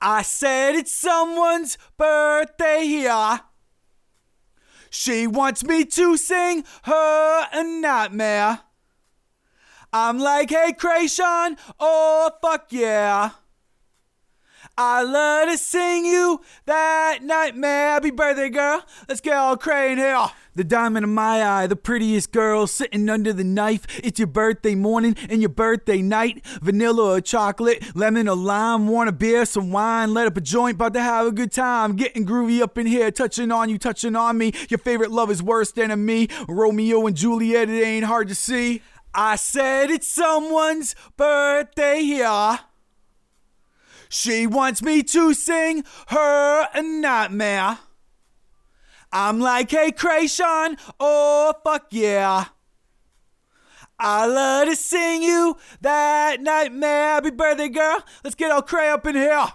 I said it's someone's birthday here. She wants me to sing her a nightmare. I'm like, hey, Kreayshawn, oh, fuck yeah. I love to sing you that nightmare. Happy birthday, girl. Let's get all cray in here. The diamond in my eye, the prettiest girl sitting under the knife. It's your birthday morning and your birthday night. Vanilla or chocolate, lemon or lime. Want a beer, some wine, let up a joint, about to have a good time. Getting groovy up in here, touching on you, touching on me. Your favorite love is worse than a me. Romeo and Juliet, it ain't hard to see. I said it's someone's birthday here. She wants me to sing her a nightmare. I'm like, hey, Kreayshawn, oh, fuck yeah. I love to sing you that nightmare. Happy birthday, girl. Let's get all cray up in here.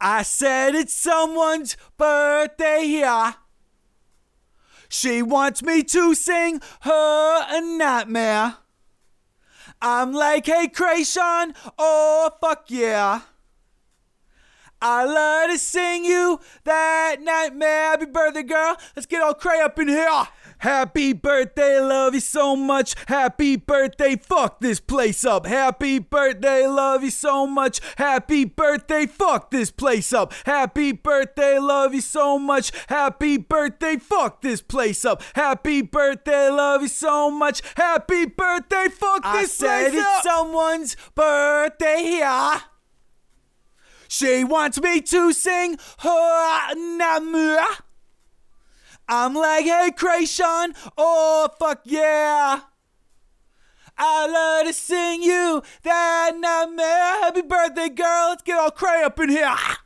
I said it's someone's birthday here. She wants me to sing her a nightmare. I'm like, hey, Kreayshawn, oh, fuck yeah. I love to sing you that nightmare. Happy birthday, girl. Let's get all cray up in here. Happy birthday, love you so much. Happy birthday, fuck this place up. Happy birthday, love you so much. Happy birthday, fuck this place up. Happy birthday, love you so much. Happy birthday, fuck this place up. Happy birthday, love you so much. Happy birthday, fuck I this said place it's up. someone's birthday here. She wants me to sing her nightmare. I'm like, hey, Kreayshawn, oh, fuck yeah. I love to sing you that nightmare. Happy birthday, girl. Let's get all cray up in here.